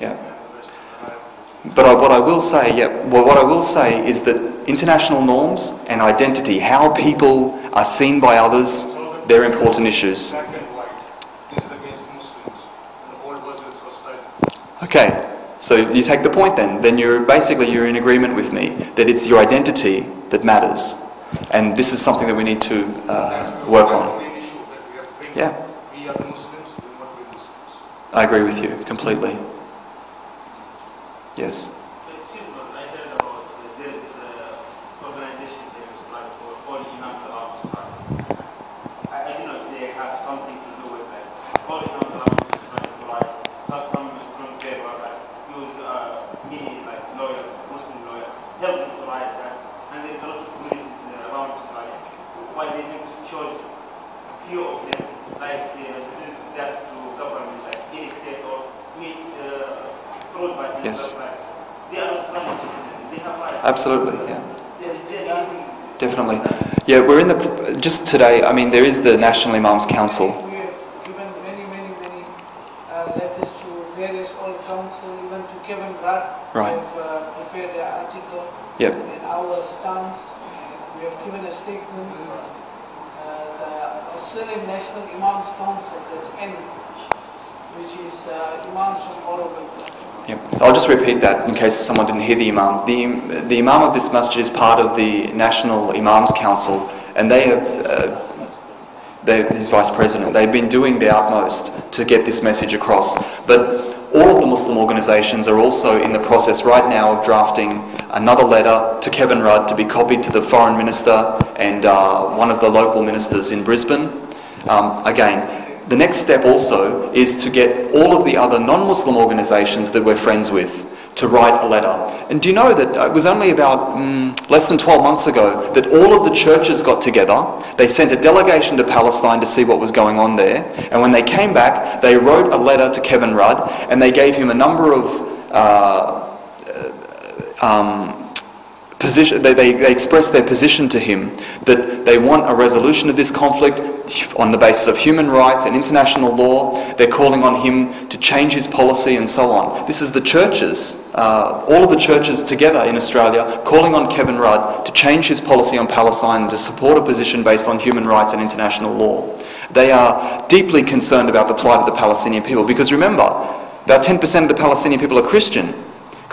Yeah. But I, what I will say, yeah, well, what I will say is that international norms and identity, how people are seen by others, they're important issues. Black and white. This is against Muslims. And the whole world is hostile. Okay, so you take the point then. Then you're basically you're in agreement with me that it's your identity that matters, and this is something that we need to uh, work on. the main issue that we have to bring. Yeah. We are Muslims, we will not be Muslims. I agree with you completely. Yes. Excuse me, I heard about uh, there is uh, organization there is like for all imams around Israel. I, I don't know if they have something to do with like all imams around Israel to write some, some strong paper like use uh, many like lawyers, Muslim lawyers, help them to write that. And there is a lot of communities uh, around Israel. Why they didn't choose few of them like uh, visit that to government like any state or meet uh, ruled by Yes. themselves, like they are Australian citizens. They have rights. Absolutely. Yeah. Is there anything? Definitely. Yeah, we're in the just today. I mean, there is the National Imams Council. We have given many, many, many uh, letters to various old council, even to Kevin Rudd. Right. We have uh, prepared the article Yep. and our stance. And we have given a statement. Uh, the Australian National Imams Council, that's N, which is uh, imams from all over the country. I'll just repeat that in case someone didn't hear the imam. The, the imam of this masjid is part of the National Imams Council, and they have. Uh, his vice president. They've been doing their utmost to get this message across. But all of the Muslim organisations are also in the process right now of drafting another letter to Kevin Rudd to be copied to the foreign minister and uh, one of the local ministers in Brisbane. Um, again, the next step also is to get all of the other non-Muslim organisations that we're friends with to write a letter. And do you know that it was only about mm, less than 12 months ago that all of the churches got together. They sent a delegation to Palestine to see what was going on there. And when they came back, they wrote a letter to Kevin Rudd and they gave him a number of uh, um, position, they, they, they expressed their position to him that they want a resolution of this conflict on the basis of human rights and international law. They're calling on him to change his policy and so on. This is the churches, uh, all of the churches together in Australia, calling on Kevin Rudd to change his policy on Palestine and to support a position based on human rights and international law. They are deeply concerned about the plight of the Palestinian people because remember, about 10% of the Palestinian people are Christian.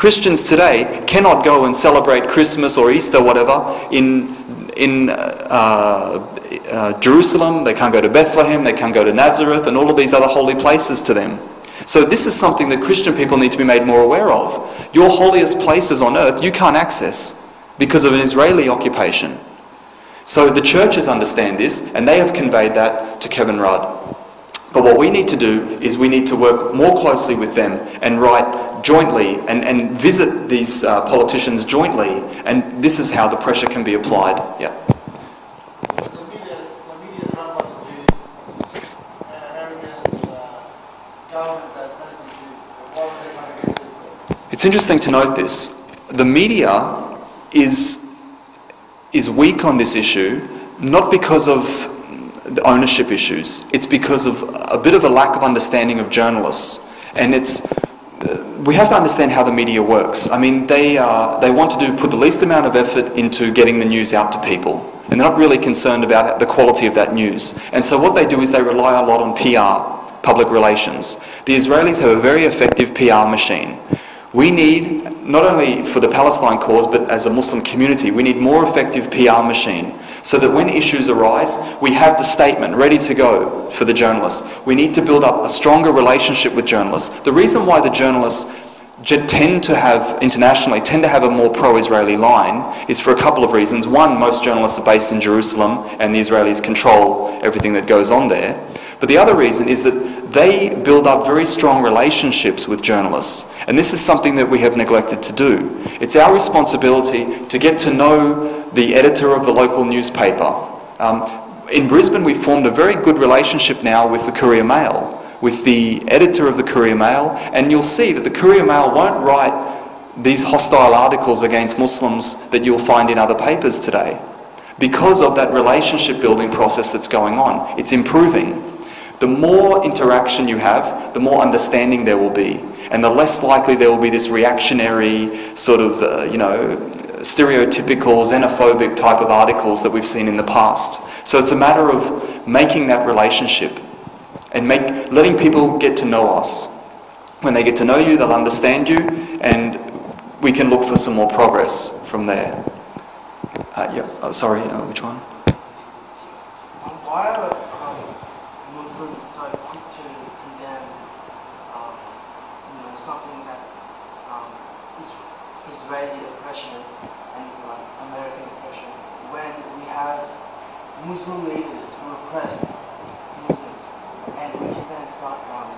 Christians today cannot go and celebrate Christmas or Easter, whatever, in in uh, uh, Jerusalem. They can't go to Bethlehem. They can't go to Nazareth and all of these other holy places to them. So this is something that Christian people need to be made more aware of. Your holiest places on earth you can't access because of an Israeli occupation. So the churches understand this, and they have conveyed that to Kevin Rudd. But what we need to do is we need to work more closely with them and write jointly and, and visit these uh, politicians jointly. And this is how the pressure can be applied. Yeah. It's interesting to note this. The media is is weak on this issue, not because of the ownership issues. It's because of a bit of a lack of understanding of journalists, and it's we have to understand how the media works. I mean, they uh, they want to do put the least amount of effort into getting the news out to people, and they're not really concerned about the quality of that news. And so what they do is they rely a lot on PR, public relations. The Israelis have a very effective PR machine. We need not only for the Palestine cause, but as a Muslim community, we need more effective PR machine so that when issues arise, we have the statement ready to go for the journalists. We need to build up a stronger relationship with journalists. The reason why the journalists tend to have, internationally, tend to have a more pro-Israeli line is for a couple of reasons. One, most journalists are based in Jerusalem and the Israelis control everything that goes on there. But the other reason is that they build up very strong relationships with journalists. And this is something that we have neglected to do. It's our responsibility to get to know the editor of the local newspaper. Um, in Brisbane, we've formed a very good relationship now with the Courier Mail, with the editor of the Courier Mail, and you'll see that the Courier Mail won't write these hostile articles against Muslims that you'll find in other papers today because of that relationship building process that's going on. It's improving. The more interaction you have, the more understanding there will be, and the less likely there will be this reactionary sort of, uh, you know, stereotypical xenophobic type of articles that we've seen in the past. So it's a matter of making that relationship and make, letting people get to know us. When they get to know you, they'll understand you, and we can look for some more progress from there. Uh, yeah, oh, sorry, uh, which one? Um, why are um, Muslims so quick to condemn, um, you know, something that um, is Israeli oppression and like American oppression when we have Muslim leaders who oppressed Muslims and we stand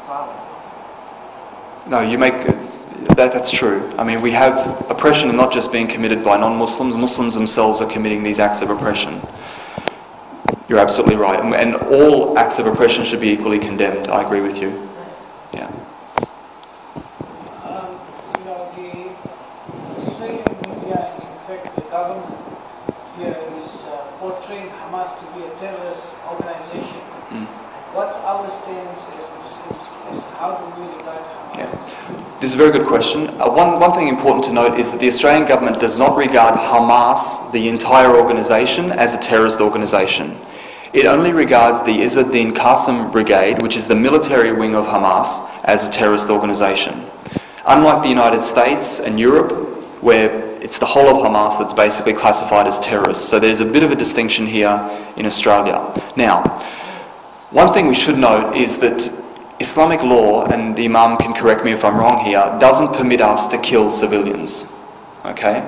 silent? No, you make that. That's true. I mean, we have oppression not just being committed by non-Muslims. Muslims themselves are committing these acts of oppression. You're absolutely right, and, and all acts of oppression should be equally condemned. I agree with you. Yeah. Um, you know, the Australian media and in fact the government here is Hamas to be a terrorist organization. Mm. What's our stance as Muslims? As how do we regard Hamas? Yeah. This is a very good question. Uh, one, one thing important to note is that the Australian government does not regard Hamas, the entire organisation, as a terrorist organisation. It only regards the Izzuddin Qasim Brigade, which is the military wing of Hamas, as a terrorist organisation. Unlike the United States and Europe, where it's the whole of Hamas that's basically classified as terrorists. So there's a bit of a distinction here in Australia. Now, one thing we should note is that Islamic law, and the Imam can correct me if I'm wrong here, doesn't permit us to kill civilians. Okay?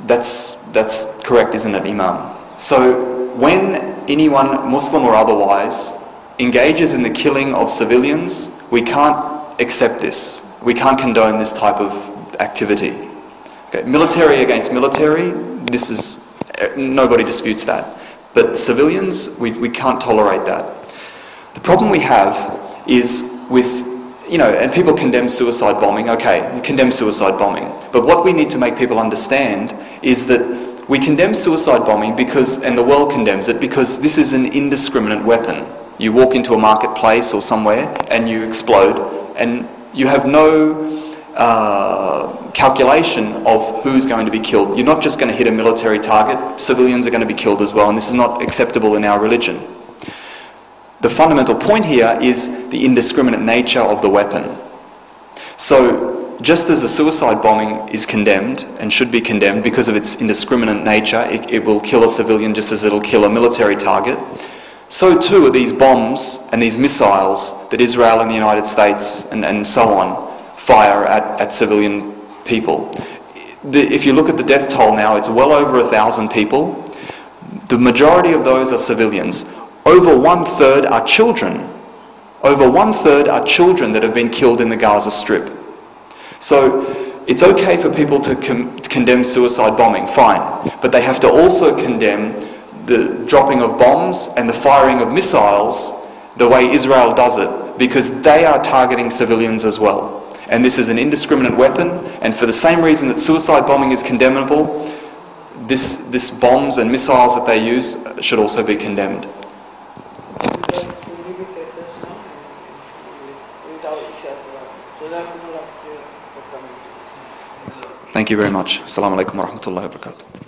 That's, that's correct, isn't it, Imam? So when anyone, Muslim or otherwise, engages in the killing of civilians, we can't accept this. We can't condone this type of activity. Okay, military against military, this is nobody disputes that. But civilians, we, we can't tolerate that. The problem we have is with, you know, and people condemn suicide bombing. Okay, condemn suicide bombing. But what we need to make people understand is that we condemn suicide bombing because, and the world condemns it because this is an indiscriminate weapon. You walk into a marketplace or somewhere and you explode, and you have no uh, calculation of who's going to be killed. You're not just going to hit a military target, civilians are going to be killed as well, and this is not acceptable in our religion. The fundamental point here is the indiscriminate nature of the weapon. So, just as the suicide bombing is condemned and should be condemned because of its indiscriminate nature, it, it will kill a civilian just as it'll kill a military target. So too are these bombs and these missiles that Israel and the United States and, and so on fire at, at civilian people. If you look at the death toll now, it's well over a thousand people. The majority of those are civilians. Over one third are children. Over one third are children that have been killed in the Gaza Strip. So it's okay for people to condemn suicide bombing, fine, but they have to also condemn the dropping of bombs and the firing of missiles the way Israel does it, because they are targeting civilians as well. And this is an indiscriminate weapon, and for the same reason that suicide bombing is condemnable, this, this bombs and missiles that they use should also be condemned. Thank you very much. Assalamu alaikum wa rahmatullahi wa barakatuh.